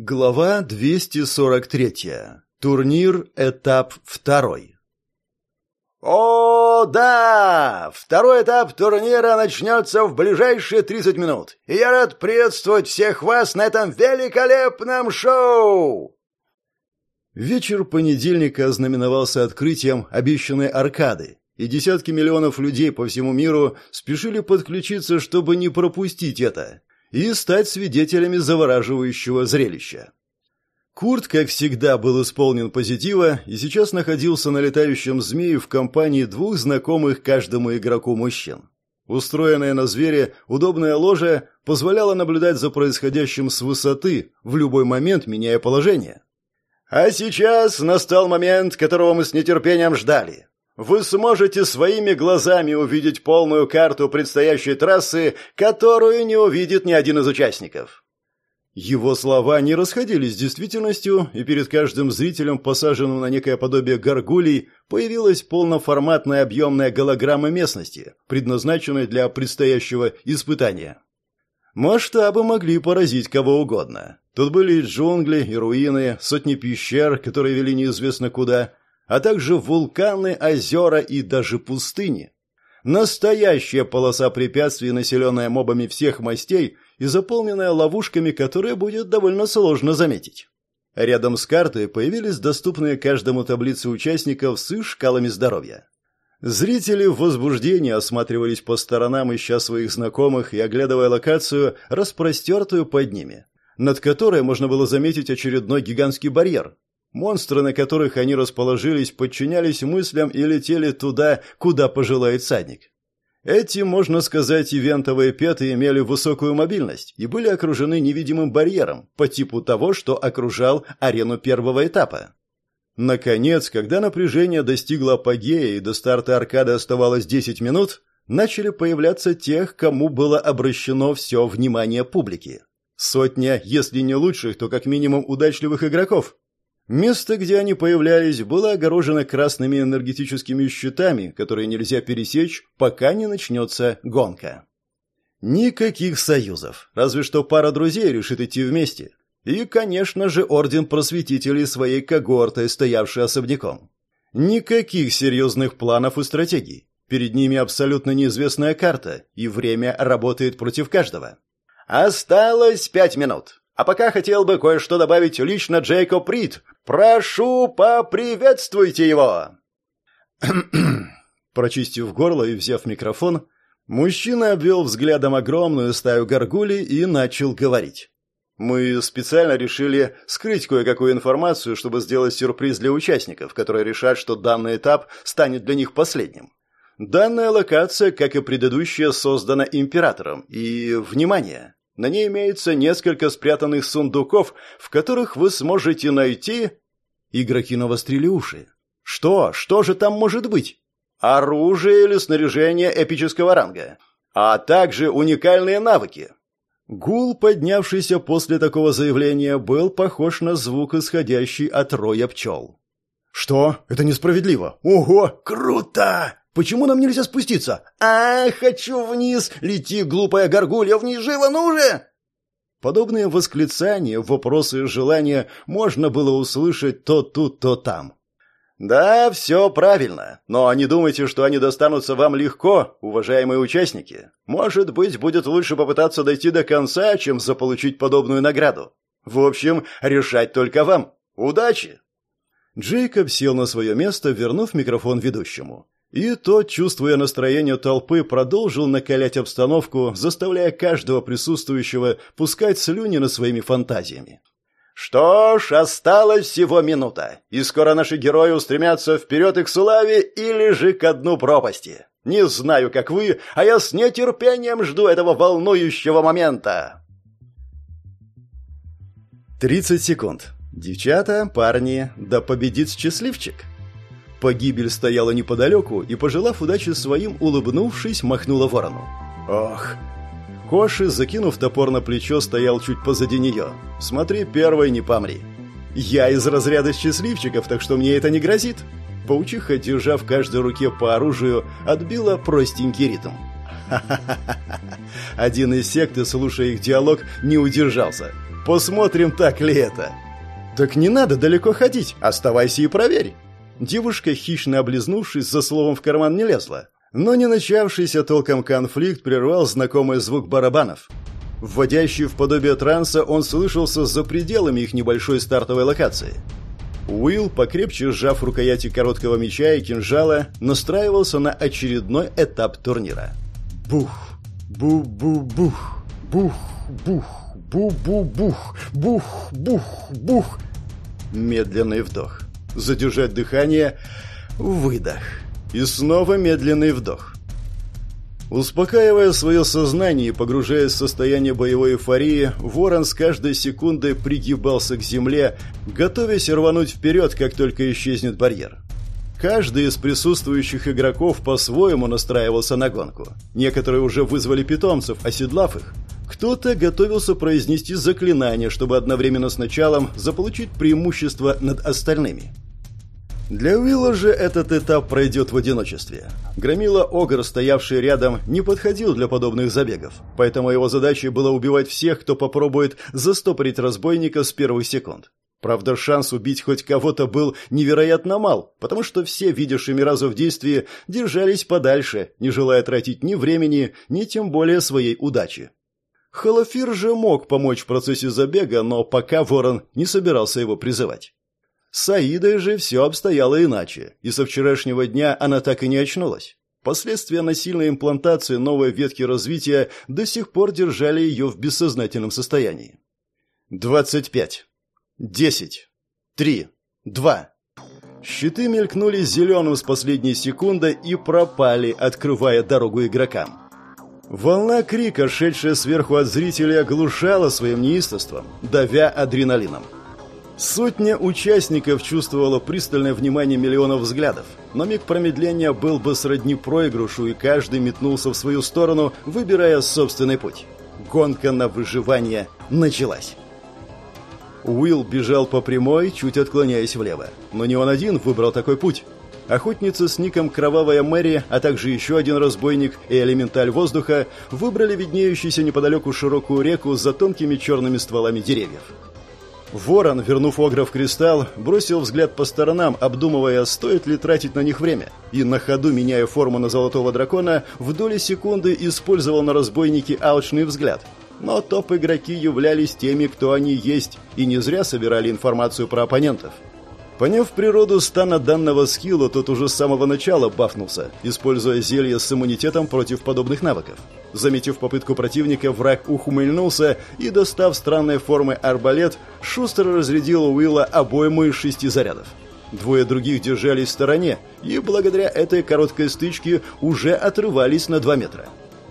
Глава 243. Турнир, этап второй. «О, да! Второй этап турнира начнется в ближайшие 30 минут. И я рад приветствовать всех вас на этом великолепном шоу!» Вечер понедельника ознаменовался открытием обещанной аркады, и десятки миллионов людей по всему миру спешили подключиться, чтобы не пропустить это и стать свидетелями завораживающего зрелища. Курт, как всегда, был исполнен позитива и сейчас находился на летающем змее в компании двух знакомых каждому игроку мужчин. Устроенное на звере удобное ложе позволяло наблюдать за происходящим с высоты, в любой момент меняя положение. А сейчас настал момент, которого мы с нетерпением ждали вы сможете своими глазами увидеть полную карту предстоящей трассы, которую не увидит ни один из участников. Его слова не расходились с действительностью, и перед каждым зрителем, посаженным на некое подобие горгулей, появилась полноформатная объемная голограмма местности, предназначенная для предстоящего испытания. Масштабы могли поразить кого угодно. Тут были джунгли и руины, сотни пещер, которые вели неизвестно куда, а также вулканы, озера и даже пустыни. Настоящая полоса препятствий, населенная мобами всех мастей и заполненная ловушками, которые будет довольно сложно заметить. Рядом с картой появились доступные каждому таблицы участников с шкалами здоровья. Зрители в возбуждении осматривались по сторонам, ища своих знакомых и оглядывая локацию, распростертую под ними, над которой можно было заметить очередной гигантский барьер, Монстры, на которых они расположились, подчинялись мыслям и летели туда, куда пожелает садник. Эти, можно сказать, ивентовые петы имели высокую мобильность и были окружены невидимым барьером по типу того, что окружал арену первого этапа. Наконец, когда напряжение достигло апогея и до старта аркады оставалось 10 минут, начали появляться тех, кому было обращено все внимание публики. Сотня, если не лучших, то как минимум удачливых игроков, Место, где они появлялись, было огорожено красными энергетическими щитами, которые нельзя пересечь, пока не начнется гонка. Никаких союзов, разве что пара друзей решит идти вместе. И, конечно же, Орден Просветителей своей когортой, стоявший особняком. Никаких серьезных планов и стратегий. Перед ними абсолютно неизвестная карта, и время работает против каждого. «Осталось пять минут. А пока хотел бы кое-что добавить лично Джейкоб Рид. Прошу, поприветствуйте его!» Прочистив горло и взяв микрофон, мужчина обвел взглядом огромную стаю горгулей и начал говорить. Мы специально решили скрыть кое-какую информацию, чтобы сделать сюрприз для участников, которые решат, что данный этап станет для них последним. Данная локация, как и предыдущая, создана императором. И, внимание, на ней имеется несколько спрятанных сундуков, в которых вы сможете найти... Игроки навострили уши. Что? Что же там может быть? Оружие или снаряжение эпического ранга. А также уникальные навыки. Гул, поднявшийся после такого заявления, был похож на звук, исходящий от роя пчел. «Что? Это несправедливо! Ого! Круто!» Почему нам нельзя спуститься? А, хочу вниз! Лети, глупая горгулья, вниз живо, ну же!» Подобные восклицания, вопросы и желания можно было услышать то тут, то там. «Да, все правильно. Но не думайте, что они достанутся вам легко, уважаемые участники. Может быть, будет лучше попытаться дойти до конца, чем заполучить подобную награду. В общем, решать только вам. Удачи!» Джейкоб сел на свое место, вернув микрофон ведущему. И тот, чувствуя настроение толпы, продолжил накалять обстановку, заставляя каждого присутствующего пускать слюни над своими фантазиями. «Что ж, осталось всего минута, и скоро наши герои устремятся вперед и к славе или же ко дну пропасти. Не знаю, как вы, а я с нетерпением жду этого волнующего момента». Тридцать секунд. Девчата, парни, да победит счастливчик. Погибель стояла неподалеку и, пожелав удачи своим, улыбнувшись, махнула ворону. «Ох!» Коши, закинув топор на плечо, стоял чуть позади нее. «Смотри, первой не помри!» «Я из разряда счастливчиков, так что мне это не грозит!» Паучиха, держа в каждой руке по оружию, отбила простенький ритм. Ха-ха-ха! Один из секты, слушая их диалог, не удержался. Посмотрим, так ли это. Так не надо далеко ходить, оставайся и проверь. Девушка, хищно облизнувшись, за словом в карман не лезла. Но не начавшийся толком конфликт прервал знакомый звук барабанов. Вводящий в подобие транса, он слышался за пределами их небольшой стартовой локации. Уилл, покрепче сжав рукояти короткого меча и кинжала, настраивался на очередной этап турнира. Бух, бу-бу-бух, бух, бух, бу-бу-бух, бух, бух, бух. Медленный вдох. Задержать дыхание. Выдох. И снова медленный вдох. Успокаивая свое сознание и погружаясь в состояние боевой эйфории, Ворон с каждой секундой пригибался к земле, готовясь рвануть вперед, как только исчезнет барьер. Каждый из присутствующих игроков по-своему настраивался на гонку. Некоторые уже вызвали питомцев, оседлав их. Кто-то готовился произнести заклинание, чтобы одновременно с началом заполучить преимущество над остальными. Для Уилла же этот этап пройдет в одиночестве. Громила Огр, стоявший рядом, не подходил для подобных забегов, поэтому его задачей было убивать всех, кто попробует застопорить разбойника с первых секунд. Правда, шанс убить хоть кого-то был невероятно мал, потому что все, видевшие Миразу в действии, держались подальше, не желая тратить ни времени, ни тем более своей удачи. Холофир же мог помочь в процессе забега, но пока Ворон не собирался его призывать. С Аидой же все обстояло иначе, и со вчерашнего дня она так и не очнулась. Последствия насильной имплантации новой ветки развития до сих пор держали ее в бессознательном состоянии. Двадцать пять. Десять. Три. Два. Щиты мелькнули зеленым с последней секунды и пропали, открывая дорогу игрокам. Волна крика, шедшая сверху от зрителей, оглушала своим неистовством, давя адреналином. Сотня участников чувствовала пристальное внимание миллионов взглядов, но миг промедления был бы сродни проигрышу, и каждый метнулся в свою сторону, выбирая собственный путь. Гонка на выживание началась. Уилл бежал по прямой, чуть отклоняясь влево. Но не он один выбрал такой путь. Охотница с ником Кровавая Мэри, а также еще один разбойник и элементаль воздуха выбрали виднеющуюся неподалеку широкую реку за тонкими черными стволами деревьев. Ворон, вернув Огра в кристалл, бросил взгляд по сторонам, обдумывая, стоит ли тратить на них время, и на ходу, меняя форму на золотого дракона, в доли секунды использовал на разбойнике алчный взгляд. Но топ-игроки являлись теми, кто они есть, и не зря собирали информацию про оппонентов. Поняв природу стана данного скилла, тот уже с самого начала бафнулся, используя зелье с иммунитетом против подобных навыков. Заметив попытку противника, враг ухмыльнулся и, достав странной формы арбалет, шустро разрядил Уилла обойму из шести зарядов. Двое других держались в стороне, и благодаря этой короткой стычке уже отрывались на два метра.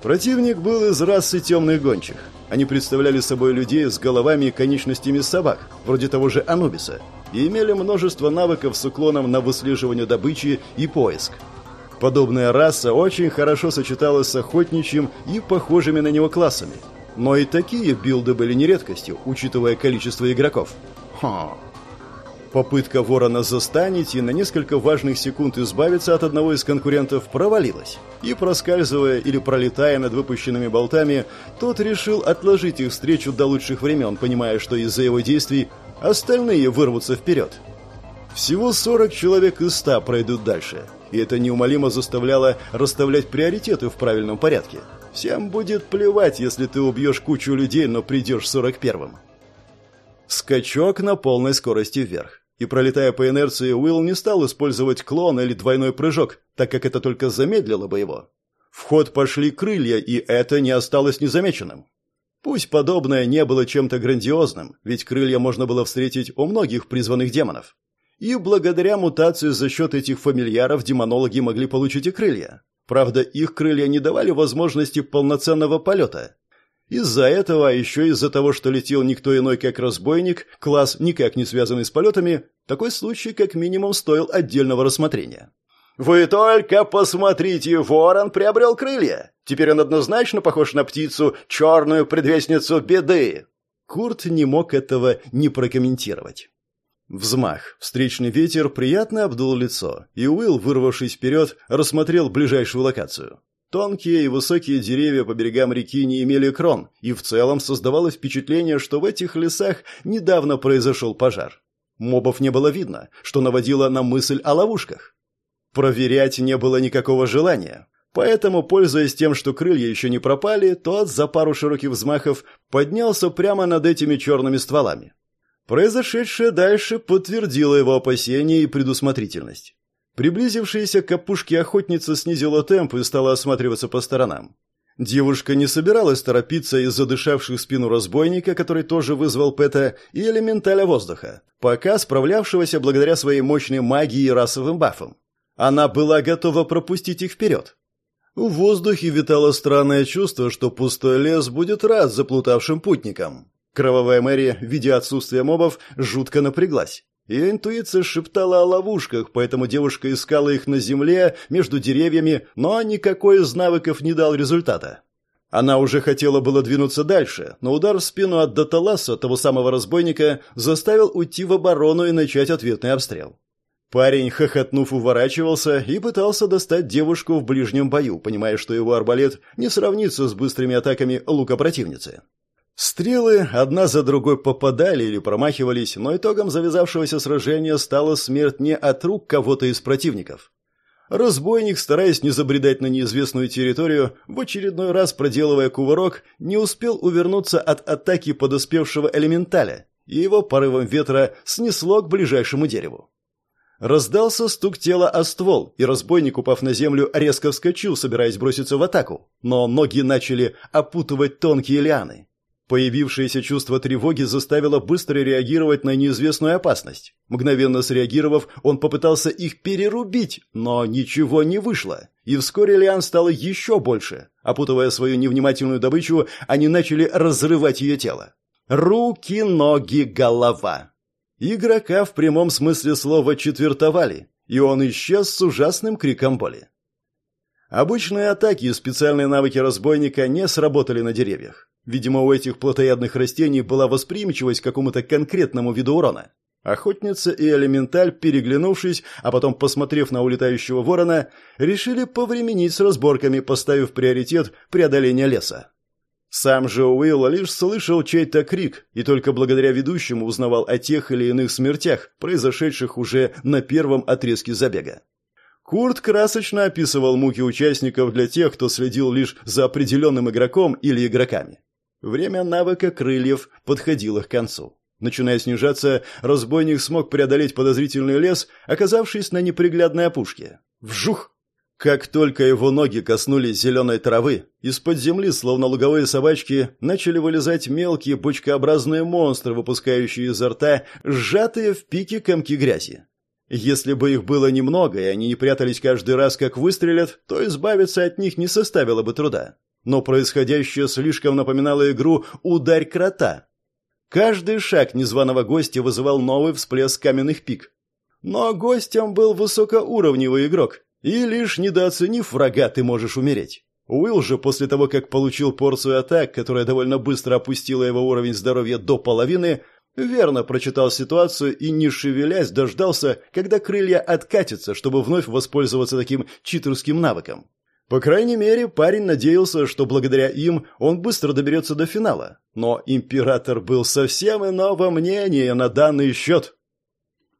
Противник был из расы темных гончих. Они представляли собой людей с головами и конечностями собак, вроде того же Анубиса, и имели множество навыков с уклоном на выслеживание добычи и поиск. Подобная раса очень хорошо сочеталась с охотничьим и похожими на него классами. Но и такие билды были не редкостью, учитывая количество игроков. Ха. Попытка ворона застанить и на несколько важных секунд избавиться от одного из конкурентов провалилась. И проскальзывая или пролетая над выпущенными болтами, тот решил отложить их встречу до лучших времен, понимая, что из-за его действий остальные вырвутся вперед. Всего 40 человек из 100 пройдут дальше, и это неумолимо заставляло расставлять приоритеты в правильном порядке. Всем будет плевать, если ты убьешь кучу людей, но придешь 41-м. Скачок на полной скорости вверх. И пролетая по инерции, Уилл не стал использовать клон или двойной прыжок, так как это только замедлило бы его. В ход пошли крылья, и это не осталось незамеченным. Пусть подобное не было чем-то грандиозным, ведь крылья можно было встретить у многих призванных демонов. И благодаря мутации за счет этих фамильяров демонологи могли получить и крылья. Правда, их крылья не давали возможности полноценного полета. Из-за этого, а еще из-за того, что летел никто иной, как разбойник, класс, никак не связанный с полетами, такой случай как минимум стоил отдельного рассмотрения. «Вы только посмотрите, ворон приобрел крылья. Теперь он однозначно похож на птицу, черную предвестницу беды». Курт не мог этого не прокомментировать. Взмах. Встречный ветер приятно обдул лицо, и Уилл, вырвавшись вперед, рассмотрел ближайшую локацию. Тонкие и высокие деревья по берегам реки не имели крон, и в целом создавалось впечатление, что в этих лесах недавно произошел пожар. Мобов не было видно, что наводило на мысль о ловушках. Проверять не было никакого желания. Поэтому, пользуясь тем, что крылья еще не пропали, тот за пару широких взмахов поднялся прямо над этими черными стволами. Произошедшее дальше подтвердило его опасения и предусмотрительность. Приблизившаяся к опушке охотница снизила темп и стала осматриваться по сторонам. Девушка не собиралась торопиться из-за дышавших спину разбойника, который тоже вызвал Пэта, и элементаля воздуха, пока справлявшегося благодаря своей мощной магии и расовым бафам. Она была готова пропустить их вперед. В воздухе витало странное чувство, что пустой лес будет рад заплутавшим путникам. Кровавая Мэри, видя отсутствие мобов, жутко напряглась. Ее интуиция шептала о ловушках, поэтому девушка искала их на земле, между деревьями, но никакой из навыков не дал результата. Она уже хотела было двинуться дальше, но удар в спину от Даталаса, того самого разбойника, заставил уйти в оборону и начать ответный обстрел. Парень, хохотнув, уворачивался и пытался достать девушку в ближнем бою, понимая, что его арбалет не сравнится с быстрыми атаками лука противницы. Стрелы одна за другой попадали или промахивались, но итогом завязавшегося сражения стала смерть не от рук кого-то из противников. Разбойник, стараясь не забредать на неизвестную территорию, в очередной раз проделывая кувырок, не успел увернуться от атаки подоспевшего элементаля, и его порывом ветра снесло к ближайшему дереву. Раздался стук тела о ствол, и разбойник, упав на землю, резко вскочил, собираясь броситься в атаку, но ноги начали опутывать тонкие лианы. Появившееся чувство тревоги заставило быстро реагировать на неизвестную опасность. Мгновенно среагировав, он попытался их перерубить, но ничего не вышло. И вскоре лиан стало еще больше. Опутывая свою невнимательную добычу, они начали разрывать ее тело. Руки, ноги, голова. Игрока в прямом смысле слова четвертовали, и он исчез с ужасным криком боли. Обычные атаки и специальные навыки разбойника не сработали на деревьях. Видимо, у этих плотоядных растений была восприимчивость к какому-то конкретному виду урона. Охотница и элементаль, переглянувшись, а потом посмотрев на улетающего ворона, решили повременить с разборками, поставив приоритет преодоления леса. Сам же Уилл лишь слышал чей-то крик и только благодаря ведущему узнавал о тех или иных смертях, произошедших уже на первом отрезке забега. Курт красочно описывал муки участников для тех, кто следил лишь за определенным игроком или игроками. Время навыка крыльев подходило к концу. Начиная снижаться, разбойник смог преодолеть подозрительный лес, оказавшись на неприглядной опушке. Вжух! Как только его ноги коснулись зеленой травы, из-под земли, словно луговые собачки, начали вылезать мелкие бочкообразные монстры, выпускающие изо рта сжатые в пике комки грязи. Если бы их было немного, и они не прятались каждый раз, как выстрелят, то избавиться от них не составило бы труда но происходящее слишком напоминало игру «Ударь крота». Каждый шаг незваного гостя вызывал новый всплеск каменных пик. Но гостем был высокоуровневый игрок, и лишь недооценив врага ты можешь умереть. Уилл же после того, как получил порцию атак, которая довольно быстро опустила его уровень здоровья до половины, верно прочитал ситуацию и, не шевелясь, дождался, когда крылья откатятся, чтобы вновь воспользоваться таким читерским навыком. По крайней мере, парень надеялся, что благодаря им он быстро доберется до финала. Но император был совсем иного мнения на данный счет.